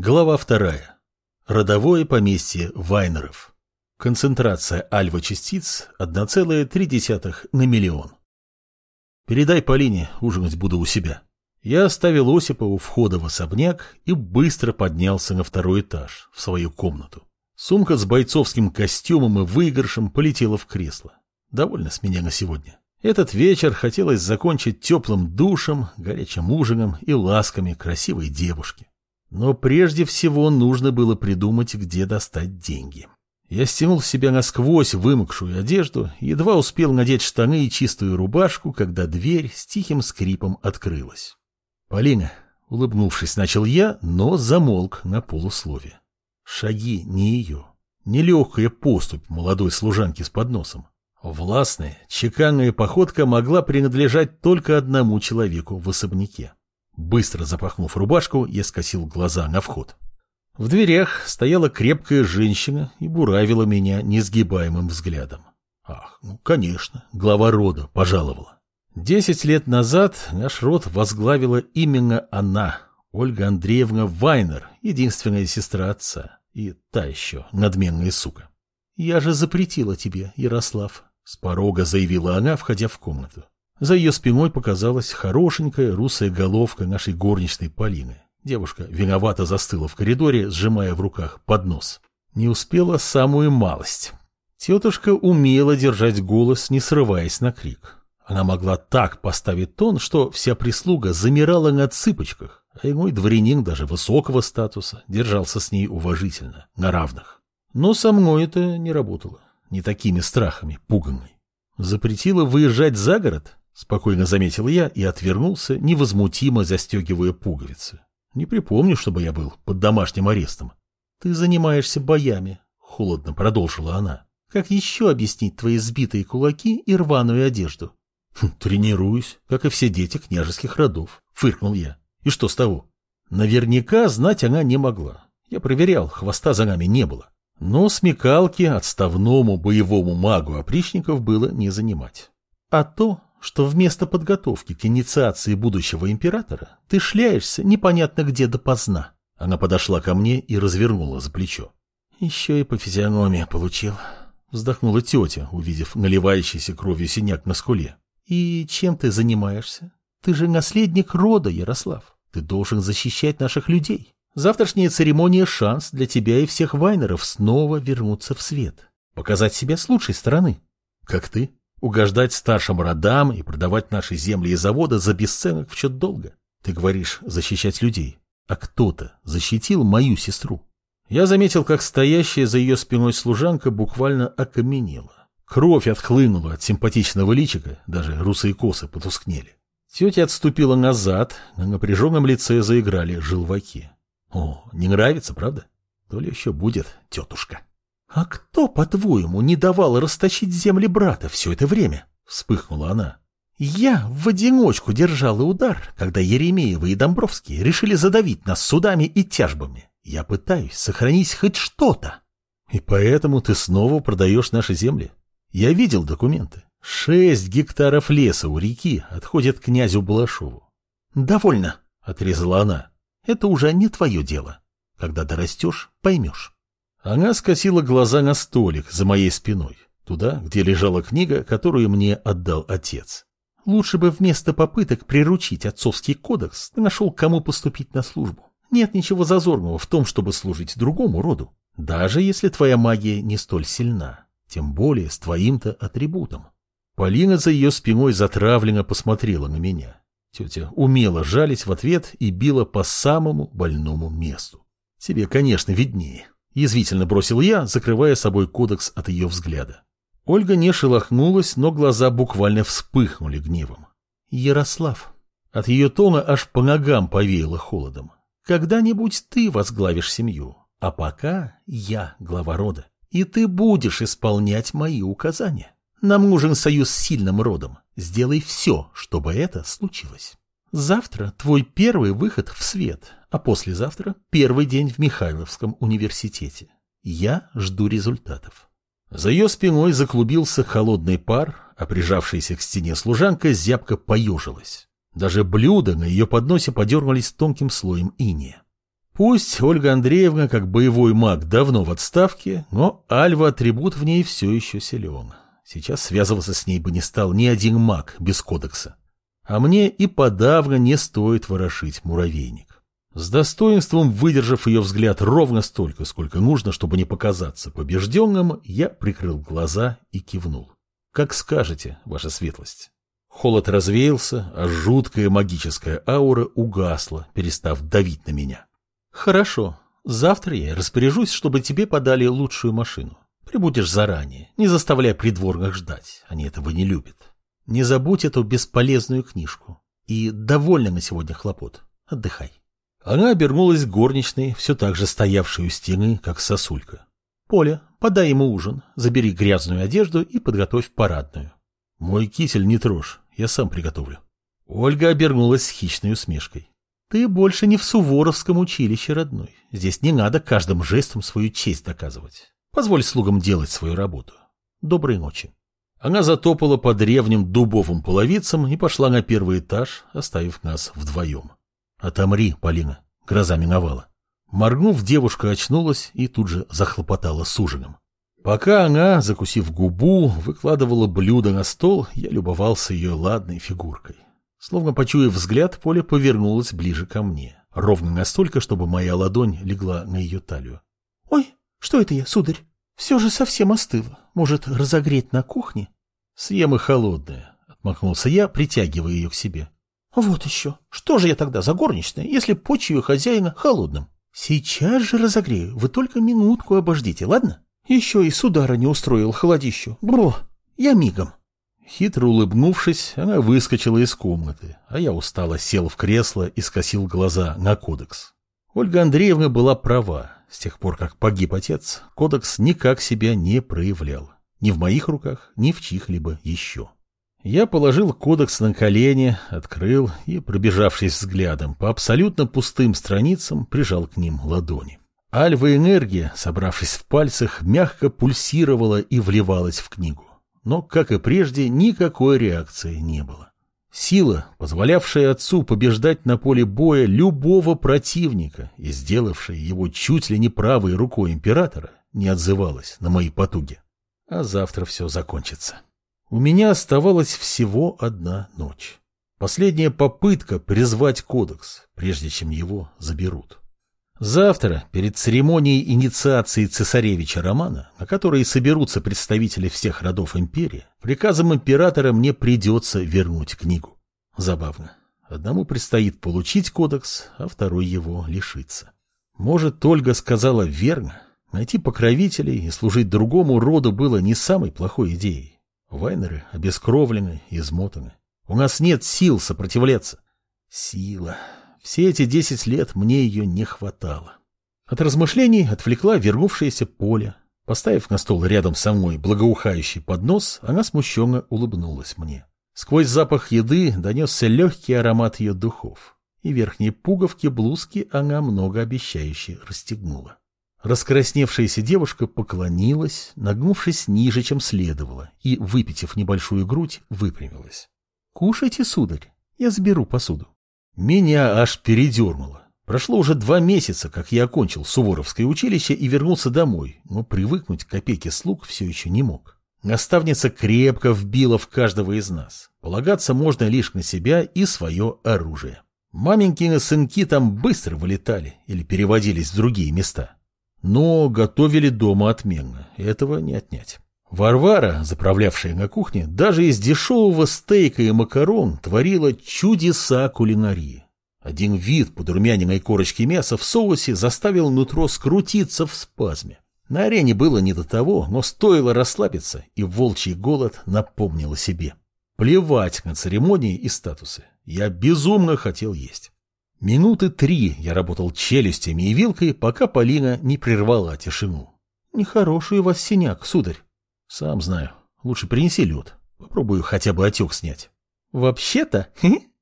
Глава вторая. Родовое поместье Вайнеров. Концентрация альва-частиц 1,3 на миллион. Передай Полине, ужинать буду у себя. Я оставил Осипа у входа в особняк и быстро поднялся на второй этаж, в свою комнату. Сумка с бойцовским костюмом и выигрышем полетела в кресло. Довольно с меня на сегодня. Этот вечер хотелось закончить теплым душем, горячим ужином и ласками красивой девушки. Но прежде всего нужно было придумать, где достать деньги. Я стянул с себя насквозь вымокшую одежду, едва успел надеть штаны и чистую рубашку, когда дверь с тихим скрипом открылась. «Полина», — улыбнувшись, начал я, но замолк на полуслове. Шаги не ее, нелегкая поступь молодой служанки с подносом. Властная, чеканная походка могла принадлежать только одному человеку в особняке. Быстро запахнув рубашку, я скосил глаза на вход. В дверях стояла крепкая женщина и буравила меня несгибаемым взглядом. Ах, ну, конечно, глава рода пожаловала. Десять лет назад наш род возглавила именно она, Ольга Андреевна Вайнер, единственная сестра отца, и та еще надменная сука. «Я же запретила тебе, Ярослав», — с порога заявила она, входя в комнату. За ее спиной показалась хорошенькая русая головка нашей горничной Полины. Девушка виновато застыла в коридоре, сжимая в руках поднос. Не успела самую малость. Тетушка умела держать голос, не срываясь на крик. Она могла так поставить тон, что вся прислуга замирала на цыпочках, а мой дворянин даже высокого статуса держался с ней уважительно, на равных. Но со мной это не работало, не такими страхами пуганной. Запретила выезжать за город? Спокойно заметил я и отвернулся, невозмутимо застегивая пуговицы. Не припомню, чтобы я был под домашним арестом. Ты занимаешься боями, холодно продолжила она. Как еще объяснить твои сбитые кулаки и рваную одежду? Хм, тренируюсь, как и все дети княжеских родов, фыркнул я. И что с того? Наверняка знать она не могла. Я проверял, хвоста за нами не было. Но смекалки отставному боевому магу опричников было не занимать. А то, что вместо подготовки к инициации будущего императора ты шляешься непонятно где допоздна. Она подошла ко мне и развернула за плечо. Еще и по физиономии получил. Вздохнула тетя, увидев наливающийся кровью синяк на скуле. И чем ты занимаешься? Ты же наследник рода, Ярослав. Ты должен защищать наших людей. Завтрашняя церемония – шанс для тебя и всех вайнеров снова вернуться в свет. Показать себя с лучшей стороны. Как ты? Угождать старшим родам и продавать наши земли и заводы за бесценок в счет долга. Ты говоришь защищать людей, а кто-то защитил мою сестру. Я заметил, как стоящая за ее спиной служанка буквально окаменела. Кровь отхлынула от симпатичного личика, даже русые косы потускнели. Тетя отступила назад, на напряженном лице заиграли желваки. О, не нравится, правда? То ли еще будет, тетушка. «А кто, по-твоему, не давал расточить земли брата все это время?» — вспыхнула она. «Я в одиночку держала удар, когда Еремеева и Домбровский решили задавить нас судами и тяжбами. Я пытаюсь сохранить хоть что-то». «И поэтому ты снова продаешь наши земли?» «Я видел документы. Шесть гектаров леса у реки отходят князю Балашову». «Довольно», — отрезала она. «Это уже не твое дело. Когда дорастешь, поймешь». Она скосила глаза на столик за моей спиной, туда, где лежала книга, которую мне отдал отец. Лучше бы вместо попыток приручить отцовский кодекс ты нашел, кому поступить на службу. Нет ничего зазорного в том, чтобы служить другому роду, даже если твоя магия не столь сильна, тем более с твоим-то атрибутом. Полина за ее спиной затравленно посмотрела на меня. Тетя умела жалить в ответ и била по самому больному месту. Тебе, конечно, виднее. Язвительно бросил я, закрывая собой кодекс от ее взгляда. Ольга не шелохнулась, но глаза буквально вспыхнули гневом. «Ярослав». От ее тона аж по ногам повеяло холодом. «Когда-нибудь ты возглавишь семью, а пока я глава рода, и ты будешь исполнять мои указания. Нам нужен союз с сильным родом. Сделай все, чтобы это случилось. Завтра твой первый выход в свет, а послезавтра первый день в Михайловском университете. Я жду результатов. За ее спиной заклубился холодный пар, а прижавшаяся к стене служанка зябко поежилась. Даже блюда на ее подносе подергались тонким слоем иния. Пусть Ольга Андреевна, как боевой маг, давно в отставке, но альва-атрибут в ней все еще силен. Сейчас связываться с ней бы не стал ни один маг без кодекса. А мне и подавно не стоит ворошить муравейник. С достоинством выдержав ее взгляд ровно столько, сколько нужно, чтобы не показаться побежденным, я прикрыл глаза и кивнул. Как скажете, ваша светлость. Холод развеялся, а жуткая магическая аура угасла, перестав давить на меня. Хорошо, завтра я распоряжусь, чтобы тебе подали лучшую машину. Прибудешь заранее, не заставляя придворных ждать, они этого не любят. Не забудь эту бесполезную книжку. И довольно на сегодня хлопот. Отдыхай. Она обернулась горничной, все так же стоявшей у стены, как сосулька. Поля, подай ему ужин, забери грязную одежду и подготовь парадную. Мой кисель не трожь, я сам приготовлю. Ольга обернулась с хищной усмешкой. Ты больше не в Суворовском училище, родной. Здесь не надо каждым жестом свою честь доказывать. Позволь слугам делать свою работу. Доброй ночи. Она затопала по древним дубовым половицам и пошла на первый этаж, оставив нас вдвоем. «Отомри, Полина!» Гроза миновала. Моргнув, девушка очнулась и тут же захлопотала с ужином. Пока она, закусив губу, выкладывала блюдо на стол, я любовался ее ладной фигуркой. Словно почуяв взгляд, Поля повернулась ближе ко мне, ровно настолько, чтобы моя ладонь легла на ее талию. — Ой, что это я, сударь? Все же совсем остыло. Может, разогреть на кухне? — Съем и холодное, — отмахнулся я, притягивая ее к себе. — Вот еще. Что же я тогда за горничная, если почь ее хозяина холодным? Сейчас же разогрею, вы только минутку обождите, ладно? Еще и судара не устроил холодищу. Бро, я мигом. Хитро улыбнувшись, она выскочила из комнаты, а я устало сел в кресло и скосил глаза на кодекс. Ольга Андреевна была права. С тех пор, как погиб отец, кодекс никак себя не проявлял. Ни в моих руках, ни в чьих-либо еще. Я положил кодекс на колени, открыл и, пробежавшись взглядом по абсолютно пустым страницам, прижал к ним ладони. Альва-энергия, собравшись в пальцах, мягко пульсировала и вливалась в книгу но, как и прежде, никакой реакции не было. Сила, позволявшая отцу побеждать на поле боя любого противника и сделавшая его чуть ли не правой рукой императора, не отзывалась на мои потуги. А завтра все закончится. У меня оставалась всего одна ночь. Последняя попытка призвать кодекс, прежде чем его заберут. Завтра, перед церемонией инициации цесаревича Романа, на которой соберутся представители всех родов империи, приказом императора мне придется вернуть книгу. Забавно. Одному предстоит получить кодекс, а второй его лишиться. Может, Ольга сказала верно. Найти покровителей и служить другому роду было не самой плохой идеей. Вайнеры обескровлены, измотаны. У нас нет сил сопротивляться. Сила. Все эти десять лет мне ее не хватало. От размышлений отвлекла вернувшаяся Поля. Поставив на стол рядом со мной благоухающий поднос, она смущенно улыбнулась мне. Сквозь запах еды донесся легкий аромат ее духов, и верхние пуговки блузки она многообещающе расстегнула. Раскрасневшаяся девушка поклонилась, нагнувшись ниже, чем следовало, и, выпитив небольшую грудь, выпрямилась. — Кушайте, сударь, я заберу посуду. Меня аж передернуло. Прошло уже два месяца, как я окончил Суворовское училище и вернулся домой, но привыкнуть к опеке слуг все еще не мог. Наставница крепко вбила в каждого из нас. Полагаться можно лишь на себя и свое оружие. Маменькины сынки там быстро вылетали или переводились в другие места. Но готовили дома отменно, этого не отнять. Варвара, заправлявшая на кухне, даже из дешевого стейка и макарон творила чудеса кулинарии. Один вид подрумяненной корочки мяса в соусе заставил нутро скрутиться в спазме. На арене было не до того, но стоило расслабиться, и волчий голод напомнил о себе. Плевать на церемонии и статусы. Я безумно хотел есть. Минуты три я работал челюстями и вилкой, пока Полина не прервала тишину. «Нехороший у вас синяк, сударь». Сам знаю. Лучше принеси лед. Попробую хотя бы отек снять. Вообще-то,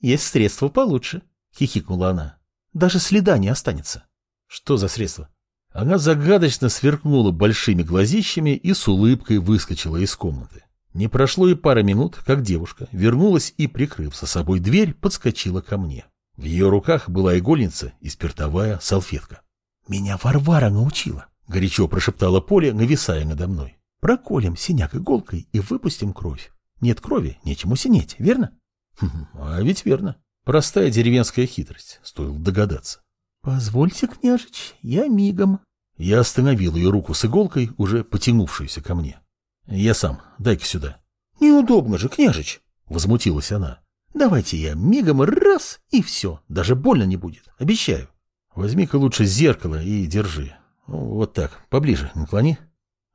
есть средства получше, хихикнула она. Даже следа не останется. Что за средство? Она загадочно сверкнула большими глазищами и с улыбкой выскочила из комнаты. Не прошло и пара минут, как девушка вернулась и, прикрыв за собой дверь, подскочила ко мне. В ее руках была игольница и спиртовая салфетка. Меня Варвара научила, горячо прошептала Поля, нависая надо мной. Проколем синяк иголкой и выпустим кровь. Нет крови, нечему синеть, верно? Хм, а ведь верно. Простая деревенская хитрость, стоило догадаться. Позвольте, княжич, я мигом. Я остановил ее руку с иголкой, уже потянувшуюся ко мне. Я сам, дай-ка сюда. Неудобно же, княжич, возмутилась она. Давайте я мигом раз и все, даже больно не будет, обещаю. Возьми-ка лучше зеркало и держи. Вот так, поближе, наклони.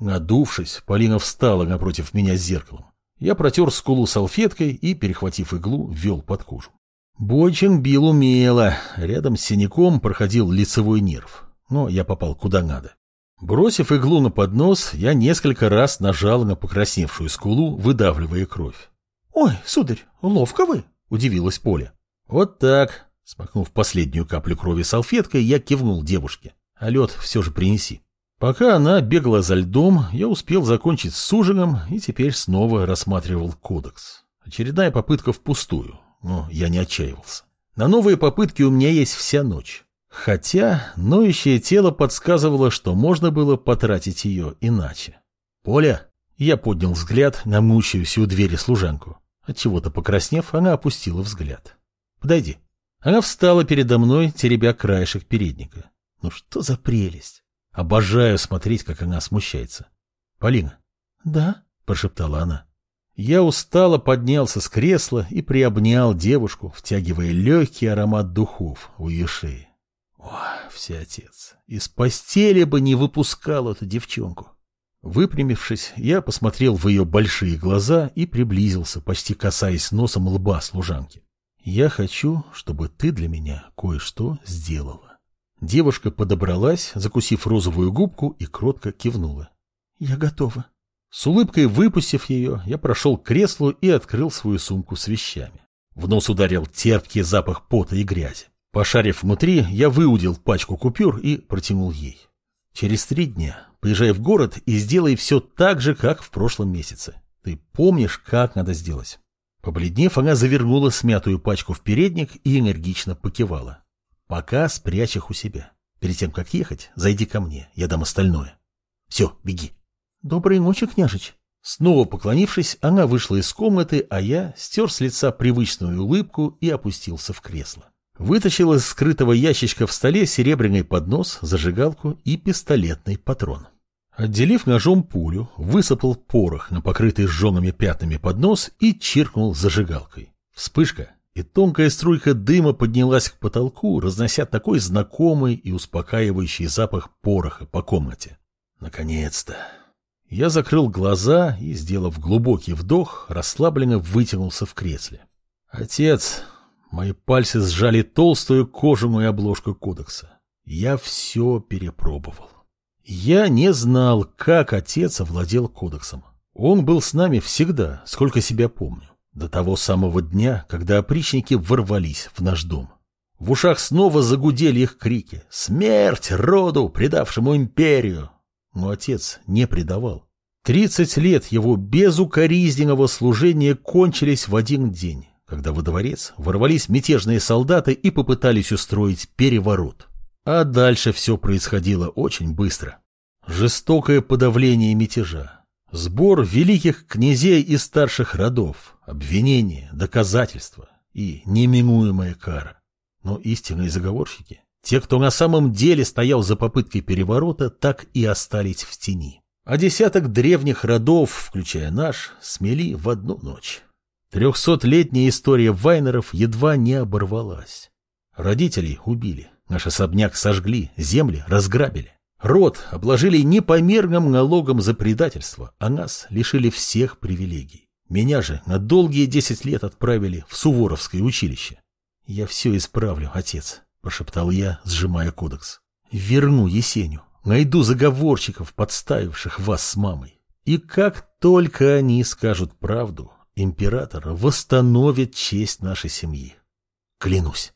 Надувшись, Полина встала напротив меня с зеркалом. Я протер скулу салфеткой и, перехватив иглу, ввел под кожу. Бойчин бил умело, рядом с синяком проходил лицевой нерв, но я попал куда надо. Бросив иглу на поднос, я несколько раз нажал на покрасневшую скулу, выдавливая кровь. «Ой, сударь, ловко вы!» — удивилась Поля. «Вот так!» — смакнув последнюю каплю крови салфеткой, я кивнул девушке. «А лед все же принеси». Пока она бегала за льдом, я успел закончить с ужином и теперь снова рассматривал кодекс. Очередная попытка впустую, но я не отчаивался. На новые попытки у меня есть вся ночь. Хотя ноющее тело подсказывало, что можно было потратить ее иначе. «Поля!» Я поднял взгляд на мучающую у двери служанку. Отчего-то покраснев, она опустила взгляд. «Подойди». Она встала передо мной, теребя краешек передника. Ну что за прелесть! Обожаю смотреть, как она смущается. Полина. Да? Прошептала она. Я устало поднялся с кресла и приобнял девушку, втягивая легкий аромат духов у ее шеи. О, всеотец, из постели бы не выпускал эту девчонку. Выпрямившись, я посмотрел в ее большие глаза и приблизился, почти касаясь носом лба служанки. Я хочу, чтобы ты для меня кое-что сделала. Девушка подобралась, закусив розовую губку и кротко кивнула. «Я готова». С улыбкой выпустив ее, я прошел к креслу и открыл свою сумку с вещами. В нос ударил терпкий запах пота и грязи. Пошарив внутри, я выудил пачку купюр и протянул ей. Через три дня поезжай в город и сделай все так же, как в прошлом месяце. Ты помнишь, как надо сделать. Побледнев, она завернула смятую пачку в передник и энергично покивала. Пока спрячь их у себя. Перед тем, как ехать, зайди ко мне, я дам остальное. Все, беги. Доброй ночи, княжич. Снова поклонившись, она вышла из комнаты, а я стер с лица привычную улыбку и опустился в кресло. Вытащил из скрытого ящичка в столе серебряный поднос, зажигалку и пистолетный патрон. Отделив ножом пулю, высыпал порох на покрытый сжёными пятнами поднос и чиркнул зажигалкой. Вспышка, и тонкая струйка дыма поднялась к потолку, разнося такой знакомый и успокаивающий запах пороха по комнате. Наконец-то! Я закрыл глаза и, сделав глубокий вдох, расслабленно вытянулся в кресле. Отец, мои пальцы сжали толстую кожаную обложку кодекса. Я все перепробовал. Я не знал, как отец овладел кодексом. Он был с нами всегда, сколько себя помню. До того самого дня, когда опричники ворвались в наш дом. В ушах снова загудели их крики «Смерть роду, предавшему империю!» Но отец не предавал. Тридцать лет его безукоризненного служения кончились в один день, когда во дворец ворвались мятежные солдаты и попытались устроить переворот. А дальше все происходило очень быстро. Жестокое подавление мятежа, Сбор великих князей и старших родов, обвинения, доказательства и неминуемая кара. Но истинные заговорщики, те, кто на самом деле стоял за попыткой переворота, так и остались в тени. А десяток древних родов, включая наш, смели в одну ночь. Трехсотлетняя история Вайнеров едва не оборвалась. Родителей убили, наш особняк сожгли, земли разграбили. Род обложили непомерным налогом за предательство, а нас лишили всех привилегий. Меня же на долгие десять лет отправили в Суворовское училище. «Я все исправлю, отец», — прошептал я, сжимая кодекс. «Верну Есеню, найду заговорщиков, подставивших вас с мамой. И как только они скажут правду, император восстановит честь нашей семьи. Клянусь».